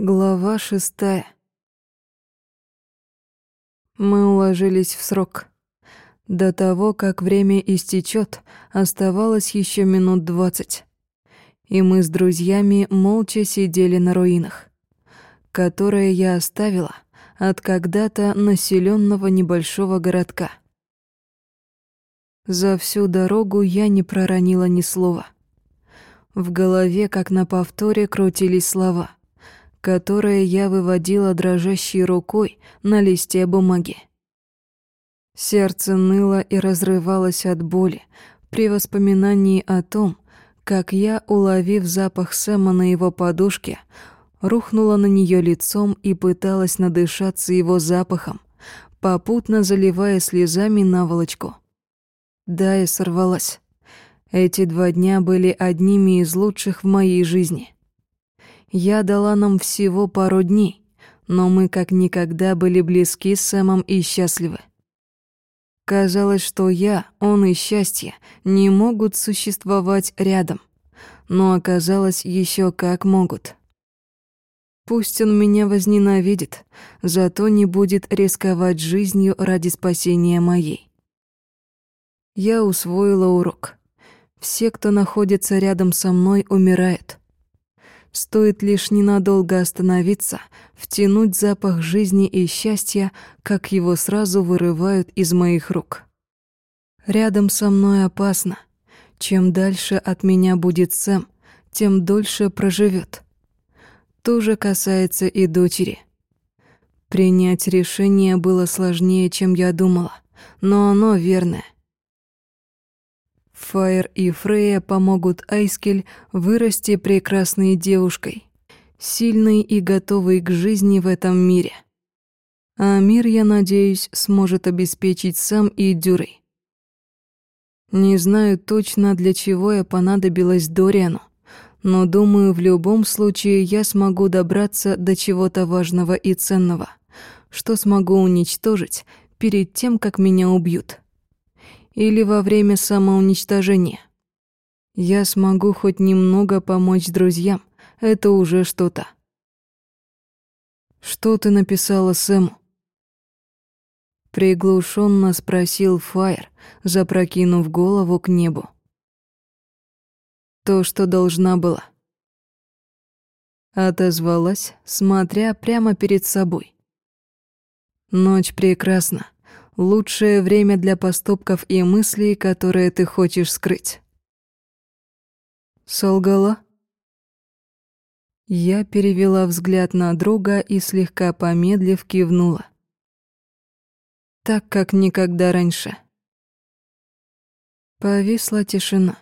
Глава шестая. Мы уложились в срок. До того, как время истечет, оставалось еще минут двадцать. И мы с друзьями молча сидели на руинах, которые я оставила от когда-то населенного небольшого городка. За всю дорогу я не проронила ни слова. В голове, как на повторе, крутились слова — которое я выводила дрожащей рукой на листе бумаги. Сердце ныло и разрывалось от боли при воспоминании о том, как я, уловив запах Сэма на его подушке, рухнула на нее лицом и пыталась надышаться его запахом, попутно заливая слезами наволочку. Да, я сорвалась. Эти два дня были одними из лучших в моей жизни. Я дала нам всего пару дней, но мы как никогда были близки с Сэмом и счастливы. Казалось, что я, он и счастье не могут существовать рядом, но оказалось еще как могут. Пусть он меня возненавидит, зато не будет рисковать жизнью ради спасения моей. Я усвоила урок. Все, кто находится рядом со мной, умирают. Стоит лишь ненадолго остановиться, втянуть запах жизни и счастья, как его сразу вырывают из моих рук. Рядом со мной опасно. Чем дальше от меня будет Сэм, тем дольше проживет. То же касается и дочери. Принять решение было сложнее, чем я думала, но оно верное. Фаер и Фрея помогут Айскель вырасти прекрасной девушкой, сильной и готовой к жизни в этом мире. А мир, я надеюсь, сможет обеспечить сам и Дюрой. Не знаю точно, для чего я понадобилась Дориану, но думаю, в любом случае я смогу добраться до чего-то важного и ценного, что смогу уничтожить перед тем, как меня убьют или во время самоуничтожения. Я смогу хоть немного помочь друзьям, это уже что-то. Что ты написала Сэму? Приглушенно спросил Фаер, запрокинув голову к небу. То, что должна была. Отозвалась, смотря прямо перед собой. Ночь прекрасна лучшее время для поступков и мыслей, которые ты хочешь скрыть. Солгала? Я перевела взгляд на друга и слегка помедлив кивнула. Так, как никогда раньше. Повисла тишина.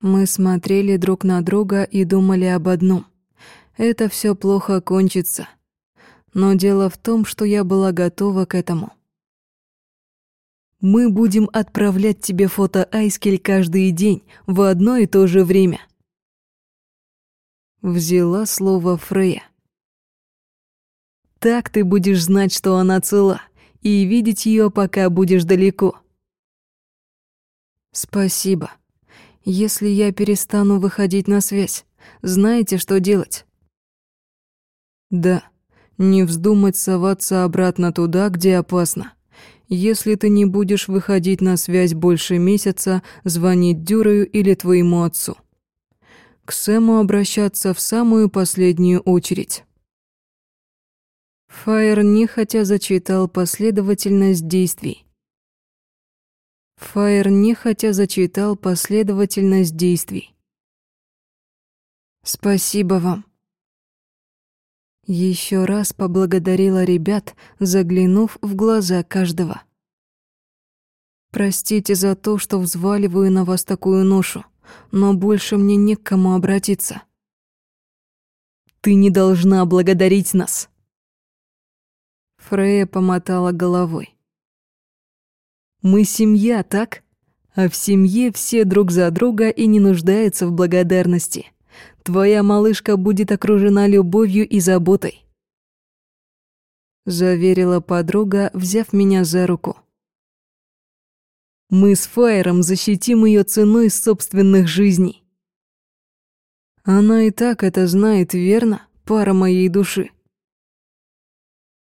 Мы смотрели друг на друга и думали об одном. Это все плохо кончится. Но дело в том, что я была готова к этому. Мы будем отправлять тебе фото Айскель каждый день в одно и то же время. Взяла слово Фрея. Так ты будешь знать, что она цела, и видеть ее, пока будешь далеко. Спасибо. Если я перестану выходить на связь, знаете, что делать? Да, не вздумать соваться обратно туда, где опасно. Если ты не будешь выходить на связь больше месяца, звонить Дюрою или твоему отцу. К Сэму обращаться в самую последнюю очередь. Фаер нехотя зачитал последовательность действий. Фаер нехотя зачитал последовательность действий. «Спасибо вам», еще раз поблагодарила ребят, заглянув в глаза каждого. Простите за то, что взваливаю на вас такую ношу, но больше мне не к кому обратиться. Ты не должна благодарить нас. Фрея помотала головой. Мы семья, так? А в семье все друг за друга и не нуждаются в благодарности. Твоя малышка будет окружена любовью и заботой. Заверила подруга, взяв меня за руку. Мы с Фаером защитим ее ценой собственных жизней. Она и так это знает, верно? пара моей души.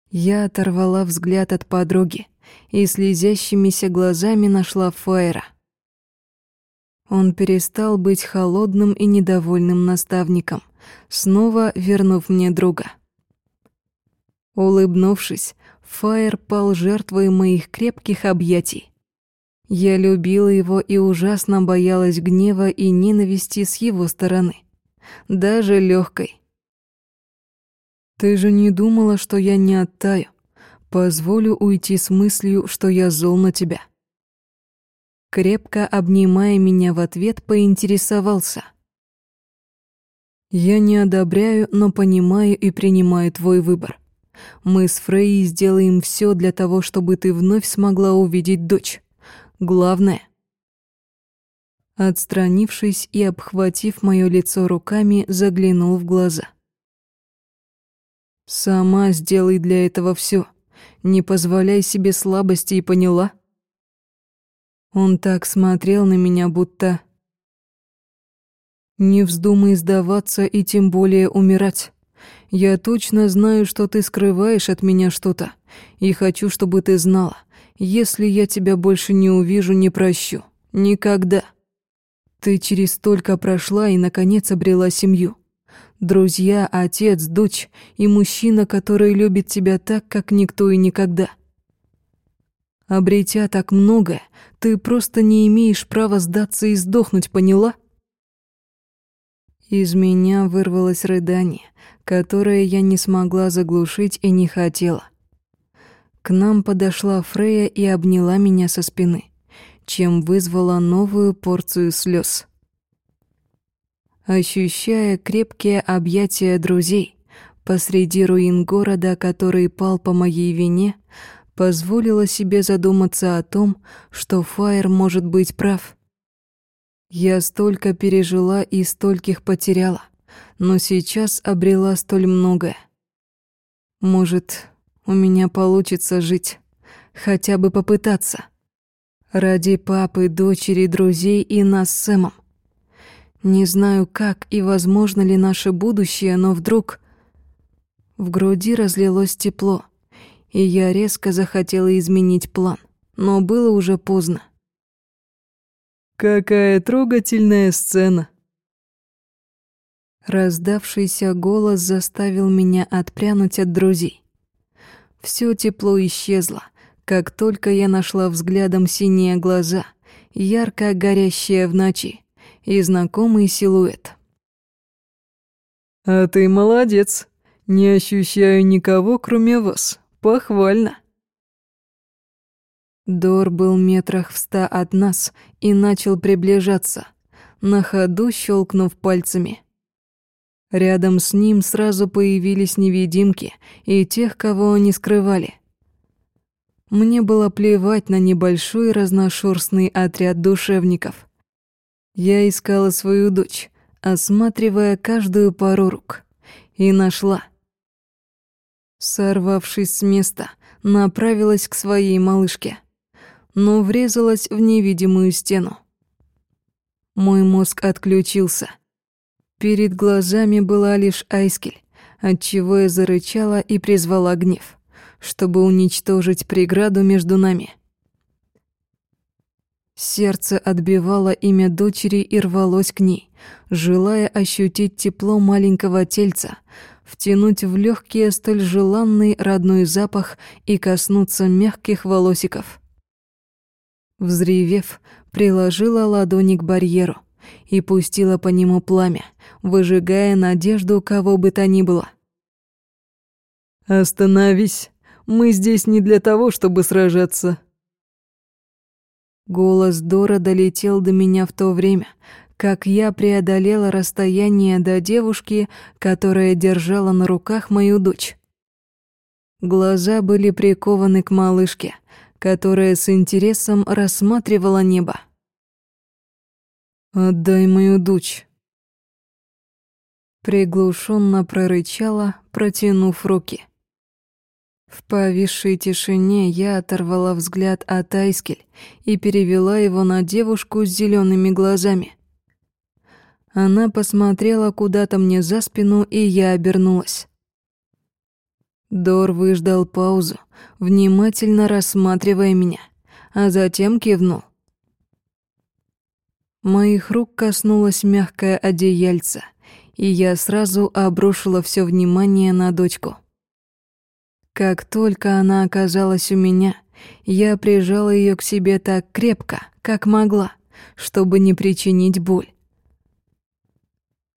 Я оторвала взгляд от подруги и слезящимися глазами нашла Фаера. Он перестал быть холодным и недовольным наставником, снова вернув мне друга. Улыбнувшись, Фаер пал жертвой моих крепких объятий. Я любила его и ужасно боялась гнева и ненависти с его стороны, даже легкой. Ты же не думала, что я не оттаю, позволю уйти с мыслью, что я зол на тебя. Крепко обнимая меня в ответ, поинтересовался. Я не одобряю, но понимаю и принимаю твой выбор. Мы с Фрей сделаем все для того, чтобы ты вновь смогла увидеть дочь. Главное. Отстранившись и обхватив мое лицо руками, заглянул в глаза. Сама сделай для этого все. Не позволяй себе слабости и поняла? Он так смотрел на меня, будто... Не вздумай сдаваться и тем более умирать. Я точно знаю, что ты скрываешь от меня что-то, и хочу, чтобы ты знала. Если я тебя больше не увижу, не прощу. Никогда. Ты через столько прошла и, наконец, обрела семью. Друзья, отец, дочь и мужчина, который любит тебя так, как никто и никогда. Обретя так многое, ты просто не имеешь права сдаться и сдохнуть, поняла? Из меня вырвалось рыдание, которое я не смогла заглушить и не хотела. К нам подошла Фрея и обняла меня со спины, чем вызвала новую порцию слез. Ощущая крепкие объятия друзей посреди руин города, который пал по моей вине, позволила себе задуматься о том, что Фаер может быть прав. Я столько пережила и стольких потеряла, но сейчас обрела столь многое. Может, у меня получится жить, хотя бы попытаться. Ради папы, дочери, друзей и нас с Сэмом. Не знаю, как и возможно ли наше будущее, но вдруг... В груди разлилось тепло, и я резко захотела изменить план, но было уже поздно. «Какая трогательная сцена!» Раздавшийся голос заставил меня отпрянуть от друзей. Все тепло исчезло, как только я нашла взглядом синие глаза, ярко горящие в ночи, и знакомый силуэт. «А ты молодец. Не ощущаю никого, кроме вас. Похвально». Дор был метрах в ста от нас и начал приближаться, на ходу щелкнув пальцами. Рядом с ним сразу появились невидимки и тех, кого они скрывали. Мне было плевать на небольшой разношерстный отряд душевников. Я искала свою дочь, осматривая каждую пару рук, и нашла. Сорвавшись с места, направилась к своей малышке, но врезалась в невидимую стену. Мой мозг отключился. Перед глазами была лишь Айскель, отчего я зарычала и призвала гнев, чтобы уничтожить преграду между нами. Сердце отбивало имя дочери и рвалось к ней, желая ощутить тепло маленького тельца, втянуть в легкие столь желанный родной запах и коснуться мягких волосиков. Взревев, приложила ладони к барьеру и пустила по нему пламя, выжигая надежду кого бы то ни было. «Остановись! Мы здесь не для того, чтобы сражаться!» Голос Дора долетел до меня в то время, как я преодолела расстояние до девушки, которая держала на руках мою дочь. Глаза были прикованы к малышке, которая с интересом рассматривала небо. «Отдай мою дочь», приглушенно прорычала, протянув руки. В повисшей тишине я оторвала взгляд от Айскель и перевела его на девушку с зелеными глазами. Она посмотрела куда-то мне за спину, и я обернулась. Дор выждал паузу, внимательно рассматривая меня, а затем кивнул. Моих рук коснулось мягкое одеяльце, и я сразу обрушила все внимание на дочку. Как только она оказалась у меня, я прижала ее к себе так крепко, как могла, чтобы не причинить боль.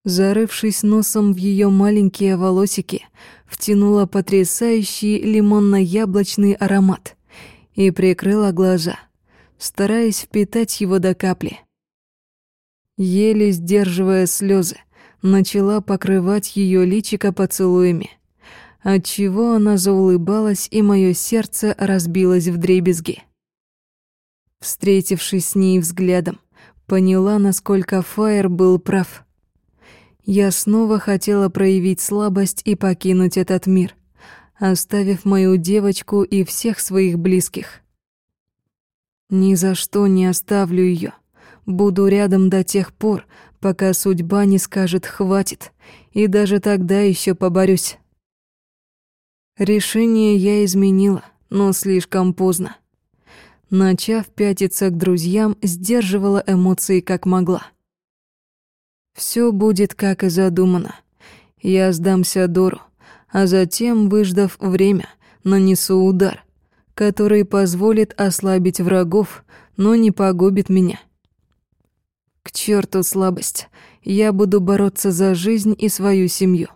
Зарывшись носом в ее маленькие волосики, втянула потрясающий лимонно-яблочный аромат и прикрыла глаза, стараясь впитать его до капли. Еле сдерживая слезы, начала покрывать ее личико поцелуями, отчего она заулыбалась, и мое сердце разбилось в дребезги. Встретившись с ней взглядом, поняла, насколько Фаер был прав. Я снова хотела проявить слабость и покинуть этот мир, оставив мою девочку и всех своих близких. Ни за что не оставлю ее. Буду рядом до тех пор, пока судьба не скажет «хватит», и даже тогда еще поборюсь. Решение я изменила, но слишком поздно. Начав пятиться к друзьям, сдерживала эмоции как могла. Все будет как и задумано. Я сдамся Дору, а затем, выждав время, нанесу удар, который позволит ослабить врагов, но не погубит меня. К черту слабость. Я буду бороться за жизнь и свою семью.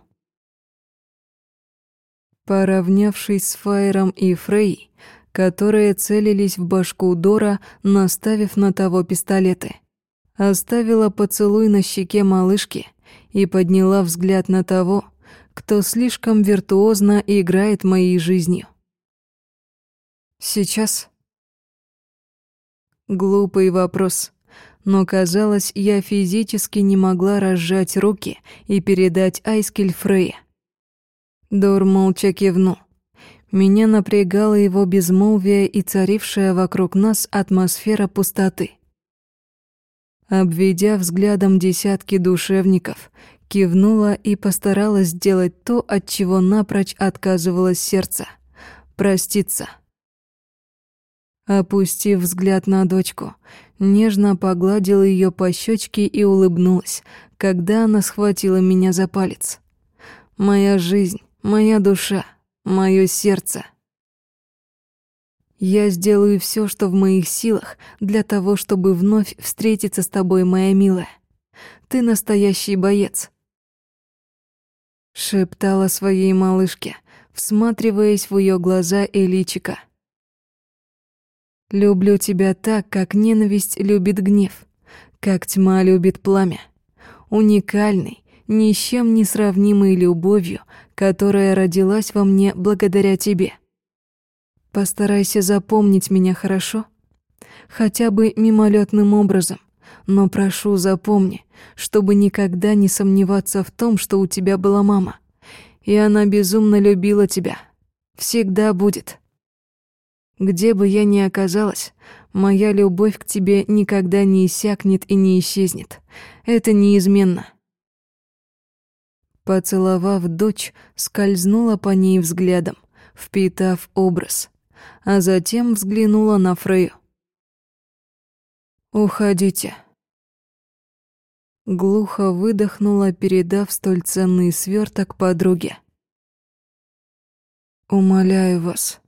Поравнявшись с Фаером и Фрей, которые целились в башку Дора, наставив на того пистолеты, оставила поцелуй на щеке малышки и подняла взгляд на того, кто слишком виртуозно играет моей жизнью. Сейчас? Глупый вопрос но, казалось, я физически не могла разжать руки и передать Айскель Фрея. Дор молча кивнул. Меня напрягало его безмолвие и царившая вокруг нас атмосфера пустоты. Обведя взглядом десятки душевников, кивнула и постаралась сделать то, от чего напрочь отказывалось сердце — проститься. Опустив взгляд на дочку, нежно погладила ее по щечке и улыбнулась, когда она схватила меня за палец. «Моя жизнь, моя душа, мое сердце». Я сделаю все, что в моих силах, для того, чтобы вновь встретиться с тобой, моя милая. Ты настоящий боец. Шептала своей малышке, всматриваясь в ее глаза и личико. Люблю тебя так, как ненависть любит гнев, как тьма любит пламя. Уникальной, ни с чем не сравнимой любовью, которая родилась во мне благодаря тебе. Постарайся запомнить меня хорошо, хотя бы мимолетным образом, но прошу, запомни, чтобы никогда не сомневаться в том, что у тебя была мама, и она безумно любила тебя. Всегда будет. Где бы я ни оказалась, моя любовь к тебе никогда не иссякнет и не исчезнет. Это неизменно. Поцеловав дочь, скользнула по ней взглядом, впитав образ, а затем взглянула на Фрею. «Уходите». Глухо выдохнула, передав столь ценный сверток подруге. «Умоляю вас,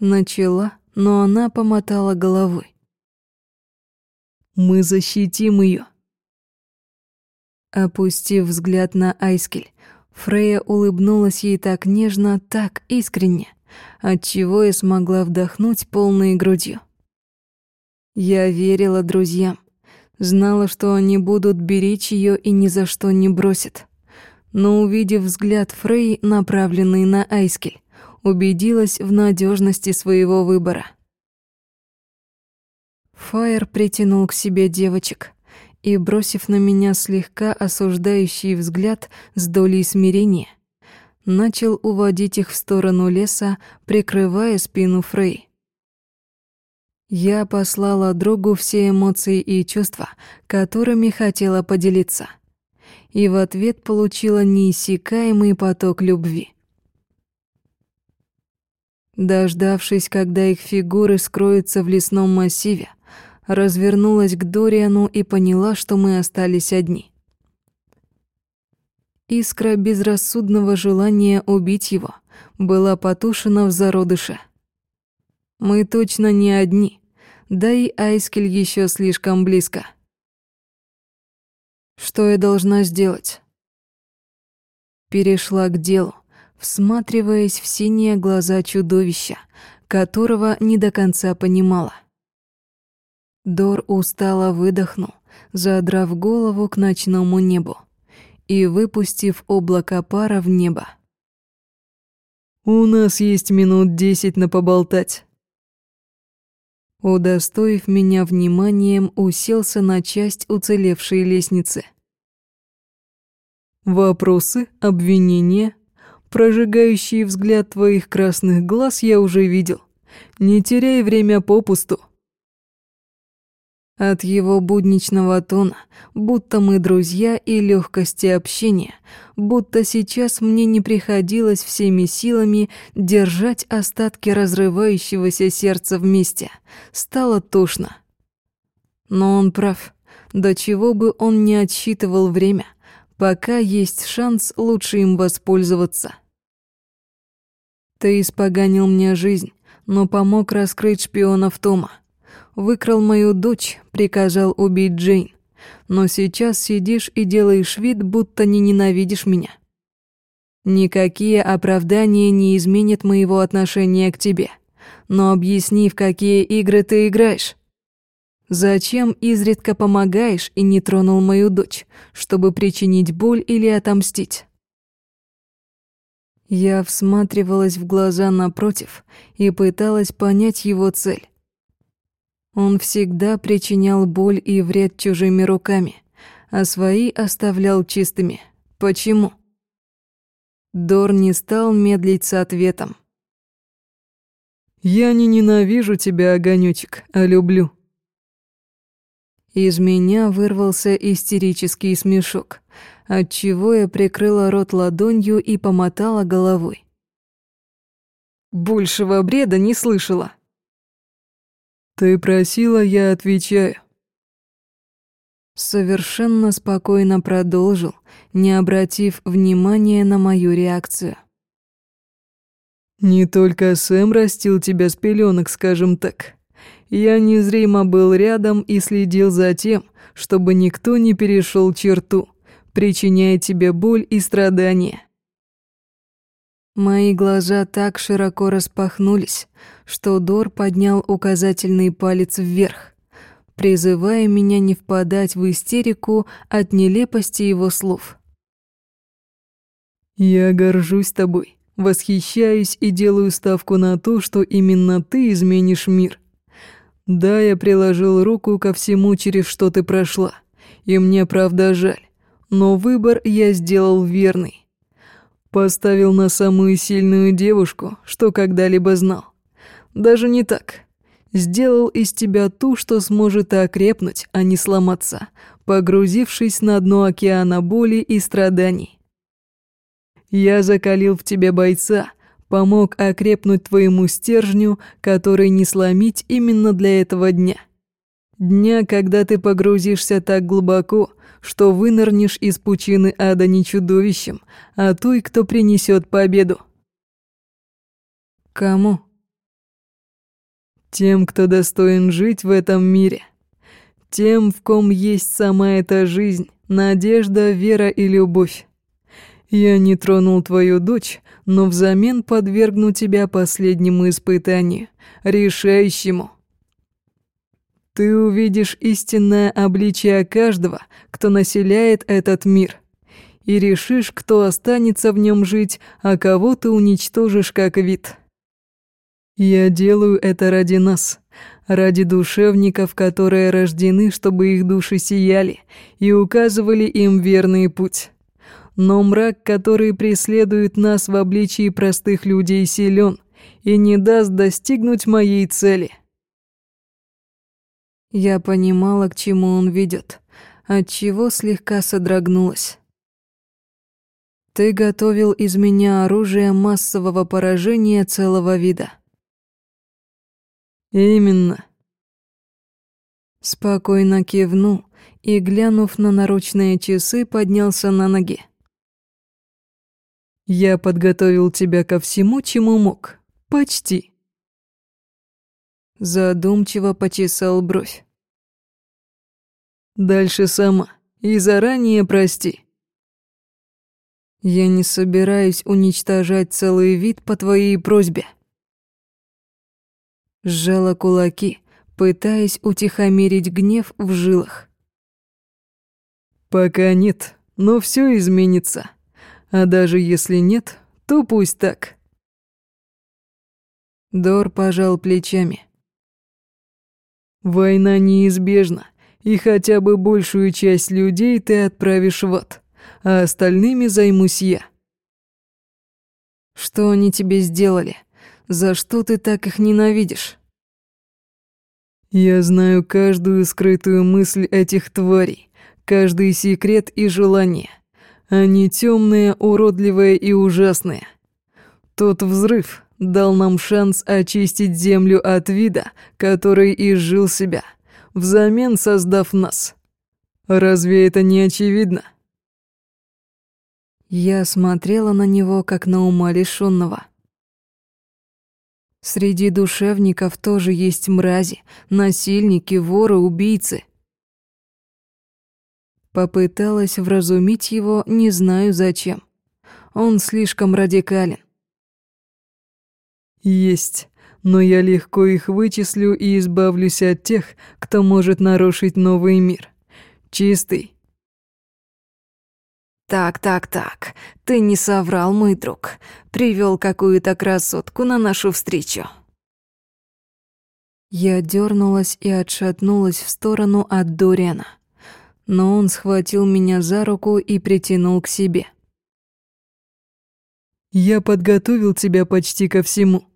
Начала, но она помотала головой. «Мы защитим ее. Опустив взгляд на Айскель, Фрея улыбнулась ей так нежно, так искренне, отчего я смогла вдохнуть полной грудью. Я верила друзьям, знала, что они будут беречь ее и ни за что не бросят. Но увидев взгляд Фрей, направленный на Айскель, убедилась в надежности своего выбора. Фаер притянул к себе девочек и, бросив на меня слегка осуждающий взгляд с долей смирения, начал уводить их в сторону леса, прикрывая спину Фрей. Я послала другу все эмоции и чувства, которыми хотела поделиться. И в ответ получила неиссякаемый поток любви. Дождавшись, когда их фигуры скроются в лесном массиве, развернулась к Дориану и поняла, что мы остались одни. Искра безрассудного желания убить его была потушена в зародыше. Мы точно не одни, да и Айскель еще слишком близко. Что я должна сделать? Перешла к делу, всматриваясь в синие глаза чудовища, которого не до конца понимала. Дор устало выдохнул, задрав голову к ночному небу и выпустив облако пара в небо. «У нас есть минут десять на поболтать». Удостоив меня вниманием, уселся на часть уцелевшей лестницы. «Вопросы, обвинения, прожигающий взгляд твоих красных глаз я уже видел. Не теряй время попусту». От его будничного тона, будто мы друзья и легкости общения, будто сейчас мне не приходилось всеми силами держать остатки разрывающегося сердца вместе. Стало тошно. Но он прав. До чего бы он не отсчитывал время, пока есть шанс лучше им воспользоваться. Ты испоганил мне жизнь, но помог раскрыть шпионов Тома выкрал мою дочь, приказал убить Джейн. Но сейчас сидишь и делаешь вид, будто не ненавидишь меня. Никакие оправдания не изменят моего отношения к тебе. Но объясни, в какие игры ты играешь. Зачем изредка помогаешь и не тронул мою дочь, чтобы причинить боль или отомстить? Я всматривалась в глаза напротив и пыталась понять его цель. Он всегда причинял боль и вред чужими руками, а свои оставлял чистыми. Почему? Дор не стал медлить с ответом. «Я не ненавижу тебя, огонёчек, а люблю». Из меня вырвался истерический смешок, отчего я прикрыла рот ладонью и помотала головой. «Большего бреда не слышала», «Ты просила, я отвечаю». Совершенно спокойно продолжил, не обратив внимания на мою реакцию. «Не только Сэм растил тебя с пеленок, скажем так. Я незримо был рядом и следил за тем, чтобы никто не перешел черту, причиняя тебе боль и страдания. Мои глаза так широко распахнулись, что Дор поднял указательный палец вверх, призывая меня не впадать в истерику от нелепости его слов. «Я горжусь тобой, восхищаюсь и делаю ставку на то, что именно ты изменишь мир. Да, я приложил руку ко всему, через что ты прошла, и мне правда жаль, но выбор я сделал верный. Поставил на самую сильную девушку, что когда-либо знал. Даже не так. Сделал из тебя ту, что сможет окрепнуть, а не сломаться, погрузившись на дно океана боли и страданий. Я закалил в тебе бойца, помог окрепнуть твоему стержню, который не сломить именно для этого дня. Дня, когда ты погрузишься так глубоко, что вынырнешь из пучины ада не чудовищем, а той, кто принесет победу. Кому? Тем, кто достоин жить в этом мире. Тем, в ком есть сама эта жизнь, надежда, вера и любовь. Я не тронул твою дочь, но взамен подвергну тебя последнему испытанию, решающему — ты увидишь истинное обличие каждого, кто населяет этот мир, и решишь, кто останется в нем жить, а кого ты уничтожишь как вид. Я делаю это ради нас, ради душевников, которые рождены, чтобы их души сияли и указывали им верный путь. Но мрак, который преследует нас в обличии простых людей, силен и не даст достигнуть моей цели. Я понимала, к чему он ведет, отчего слегка содрогнулась. Ты готовил из меня оружие массового поражения целого вида. Именно. Спокойно кивнул и, глянув на наручные часы, поднялся на ноги. Я подготовил тебя ко всему, чему мог. Почти. Задумчиво почесал бровь. Дальше сама. И заранее прости. Я не собираюсь уничтожать целый вид по твоей просьбе. Сжала кулаки, пытаясь утихомирить гнев в жилах. Пока нет, но все изменится. А даже если нет, то пусть так. Дор пожал плечами. Война неизбежна, и хотя бы большую часть людей ты отправишь в ад, а остальными займусь я. Что они тебе сделали? За что ты так их ненавидишь? Я знаю каждую скрытую мысль этих тварей, каждый секрет и желание. Они темные, уродливые и ужасные. Тот взрыв дал нам шанс очистить землю от вида, который изжил себя, взамен создав нас. Разве это не очевидно? Я смотрела на него, как на ума лишённого. Среди душевников тоже есть мрази, насильники, воры, убийцы. Попыталась вразумить его, не знаю зачем. Он слишком радикален. Есть, но я легко их вычислю и избавлюсь от тех, кто может нарушить новый мир. Чистый. Так, так, так. Ты не соврал, мой друг. Привел какую-то красотку на нашу встречу. Я дернулась и отшатнулась в сторону от Дориана. Но он схватил меня за руку и притянул к себе. «Я подготовил тебя почти ко всему.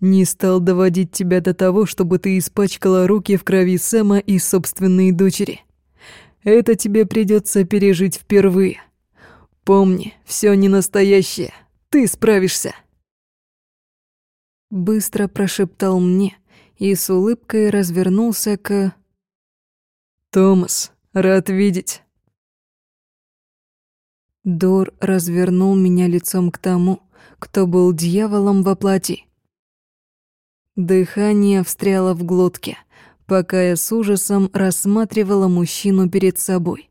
Не стал доводить тебя до того, чтобы ты испачкала руки в крови Сэма и собственной дочери. Это тебе придется пережить впервые. Помни, все не настоящее. Ты справишься. Быстро прошептал мне и с улыбкой развернулся к... «Томас, рад видеть». Дор развернул меня лицом к тому, кто был дьяволом во плоти. Дыхание встряло в глотке, пока я с ужасом рассматривала мужчину перед собой.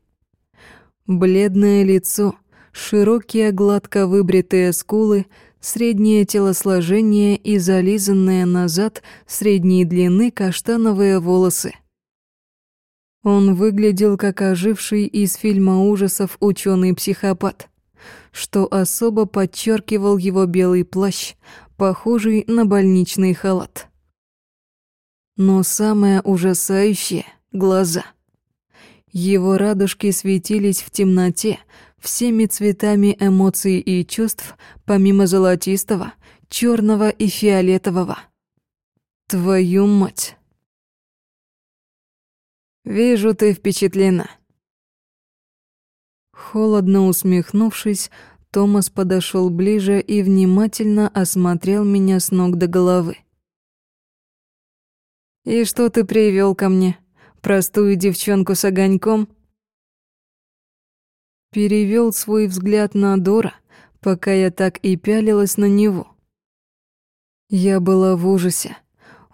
Бледное лицо, широкие гладко выбритые скулы, среднее телосложение и зализанные назад средней длины каштановые волосы. Он выглядел как оживший из фильма ужасов ученый-психопат, что особо подчеркивал его белый плащ, похожий на больничный халат. Но самое ужасающее — глаза. Его радужки светились в темноте всеми цветами эмоций и чувств, помимо золотистого, черного и фиолетового. Твою мать! Вижу, ты впечатлена. Холодно усмехнувшись, Томас подошел ближе и внимательно осмотрел меня с ног до головы. «И что ты привел ко мне? Простую девчонку с огоньком?» Перевел свой взгляд на Дора, пока я так и пялилась на него. Я была в ужасе.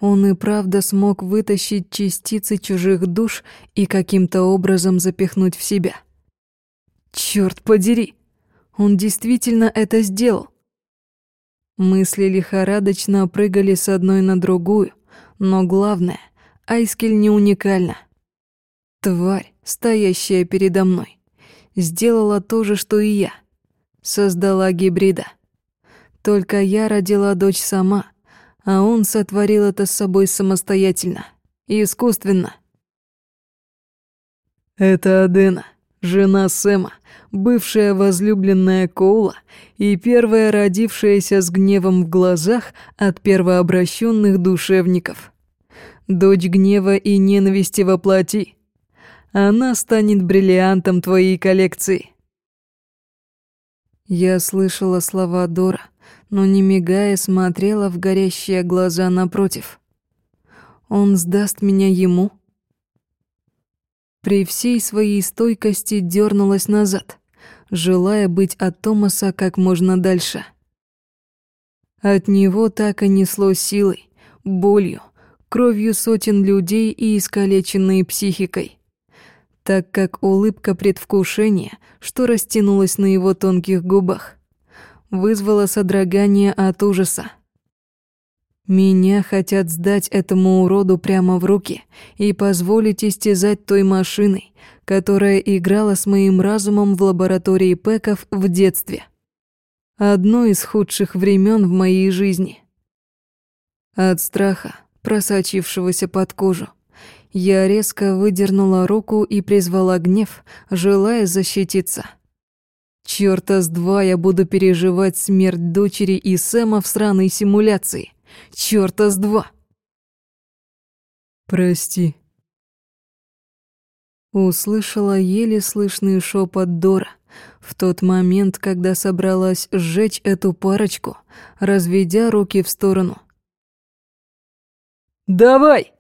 Он и правда смог вытащить частицы чужих душ и каким-то образом запихнуть в себя. Черт подери! Он действительно это сделал. Мысли лихорадочно прыгали с одной на другую, но главное, Айскель не уникальна. Тварь, стоящая передо мной, сделала то же, что и я. Создала гибрида. Только я родила дочь сама, а он сотворил это с собой самостоятельно искусственно. Это Адена, жена Сэма, бывшая возлюбленная Коула и первая родившаяся с гневом в глазах от первообращенных душевников. дочь гнева и ненависти во плоти. Она станет бриллиантом твоей коллекции. Я слышала слова Дора, но не мигая смотрела в горящие глаза напротив. Он сдаст меня ему? При всей своей стойкости дернулась назад, желая быть от Томаса как можно дальше. От него так и несло силой, болью, кровью сотен людей и искалеченной психикой так как улыбка предвкушения, что растянулась на его тонких губах, вызвала содрогание от ужаса. Меня хотят сдать этому уроду прямо в руки и позволить истязать той машиной, которая играла с моим разумом в лаборатории Пеков в детстве. Одно из худших времен в моей жизни. От страха, просочившегося под кожу, я резко выдернула руку и призвала гнев, желая защититься. Чёрта с два я буду переживать смерть дочери и Сэма в сраной симуляции. Чёрта с два. Прости. Услышала еле слышный шепот Дора в тот момент, когда собралась сжечь эту парочку, разведя руки в сторону. «Давай!»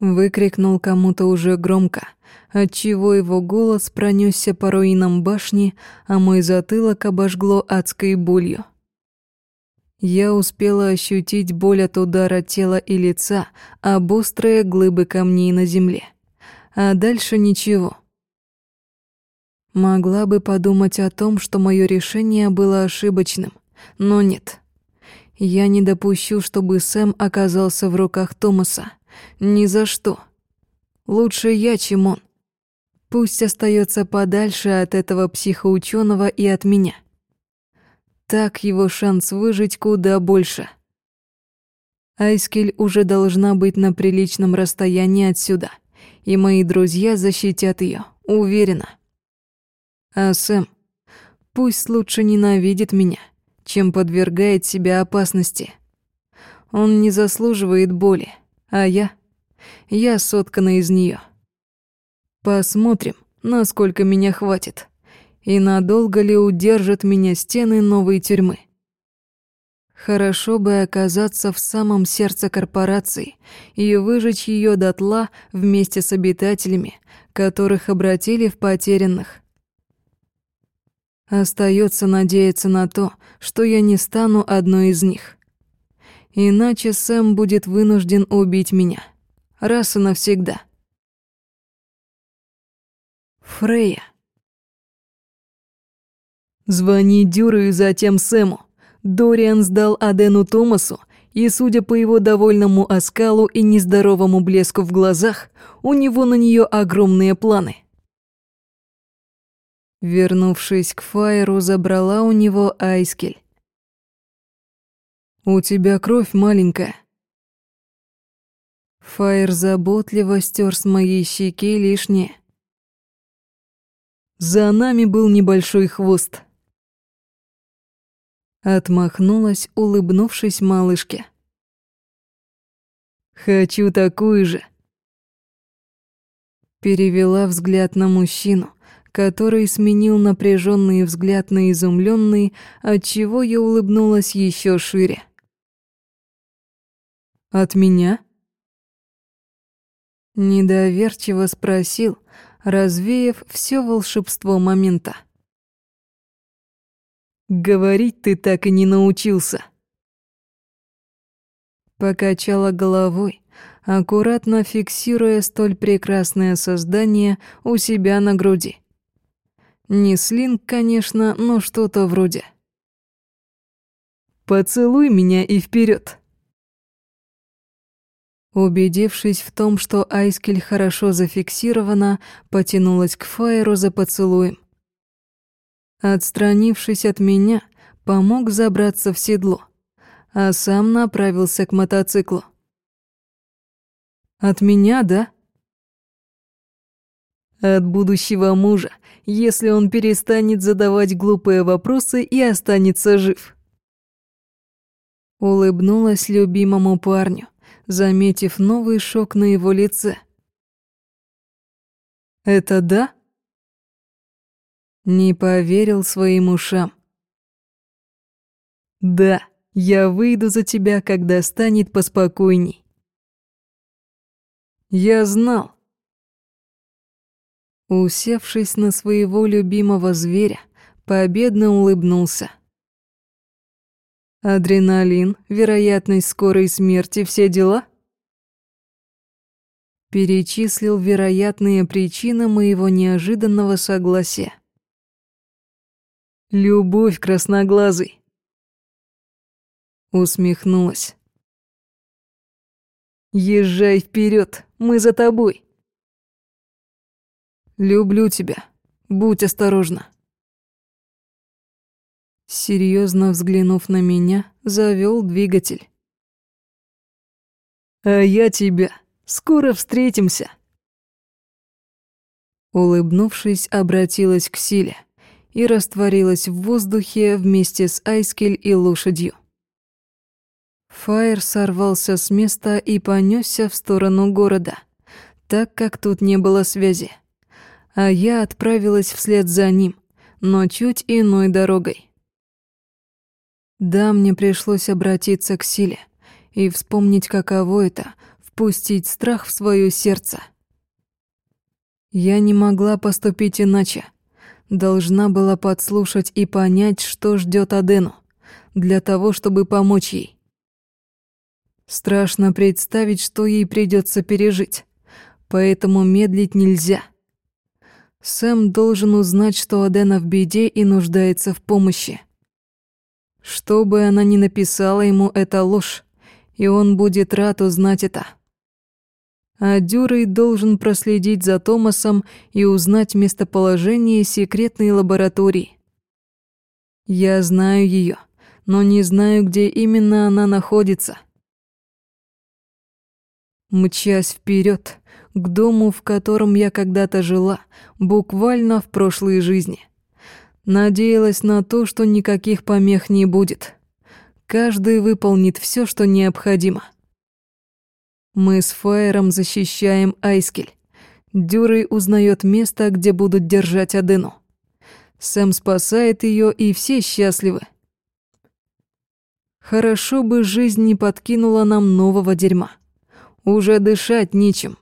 Выкрикнул кому-то уже громко, отчего его голос пронесся по руинам башни, а мой затылок обожгло адской болью. Я успела ощутить боль от удара тела и лица об острые глыбы камней на земле. А дальше ничего. Могла бы подумать о том, что мое решение было ошибочным, но нет. Я не допущу, чтобы Сэм оказался в руках Томаса. Ни за что. Лучше я, чем он. Пусть остается подальше от этого психоученого и от меня. Так его шанс выжить куда больше. Айскель уже должна быть на приличном расстоянии отсюда, и мои друзья защитят ее, уверена. А Сэм пусть лучше ненавидит меня, чем подвергает себя опасности. Он не заслуживает боли, а я... Я соткана из нее. Посмотрим, насколько меня хватит. И надолго ли удержат меня стены новой тюрьмы. Хорошо бы оказаться в самом сердце корпорации и выжечь ее дотла вместе с обитателями, которых обратили в потерянных. Остается надеяться на то, что я не стану одной из них. Иначе Сэм будет вынужден убить меня. Раз и навсегда. Фрея. Звони Дюру и затем Сэму. Дориан сдал Адену Томасу, и, судя по его довольному оскалу и нездоровому блеску в глазах, у него на нее огромные планы. Вернувшись к Файру, забрала у него Айскель. «У тебя кровь маленькая». Фаер заботливо стер с моей щеки лишнее. За нами был небольшой хвост. Отмахнулась, улыбнувшись малышке. «Хочу такую же». Перевела взгляд на мужчину, который сменил напряженный взгляд на изумленный, отчего я улыбнулась еще шире. От меня? Недоверчиво спросил, развеяв все волшебство момента. Говорить ты так и не научился. Покачала головой, аккуратно фиксируя столь прекрасное создание у себя на груди. Не слинг, конечно, но что-то вроде. Поцелуй меня и вперед. Убедившись в том, что Айскель хорошо зафиксирована, потянулась к Фаеру за поцелуем. Отстранившись от меня, помог забраться в седло, а сам направился к мотоциклу. «От меня, да?» «От будущего мужа, если он перестанет задавать глупые вопросы и останется жив». Улыбнулась любимому парню, заметив новый шок на его лице. «Это да?» Не поверил своим ушам. «Да, я выйду за тебя, когда станет поспокойней». «Я знал». Усевшись на своего любимого зверя, победно улыбнулся. Адреналин, вероятность скорой смерти, все дела? Перечислил вероятные причины моего неожиданного согласия. Любовь красноглазый. Усмехнулась. Езжай вперед, мы за тобой. Люблю тебя. Будь осторожна. Серьезно взглянув на меня, завел двигатель. «А я тебя. Скоро встретимся». Улыбнувшись, обратилась к Силе и растворилась в воздухе вместе с Айскель и лошадью. Фаер сорвался с места и понесся в сторону города, так как тут не было связи. А я отправилась вслед за ним, но чуть иной дорогой. Да, мне пришлось обратиться к силе и вспомнить, каково это — впустить страх в свое сердце. Я не могла поступить иначе. Должна была подслушать и понять, что ждет Адену, для того, чтобы помочь ей. Страшно представить, что ей придется пережить, поэтому медлить нельзя. Сэм должен узнать, что Адена в беде и нуждается в помощи. Что бы она ни написала ему, это ложь, и он будет рад узнать это. А Дюрей должен проследить за Томасом и узнать местоположение секретной лаборатории. Я знаю ее, но не знаю, где именно она находится. Мчась вперед к дому, в котором я когда-то жила, буквально в прошлой жизни — Надеялась на то, что никаких помех не будет. Каждый выполнит все, что необходимо. Мы с Фаером защищаем Айскель. Дюрей узнает место, где будут держать Адену. Сэм спасает ее, и все счастливы. Хорошо бы жизнь не подкинула нам нового дерьма. Уже дышать нечем.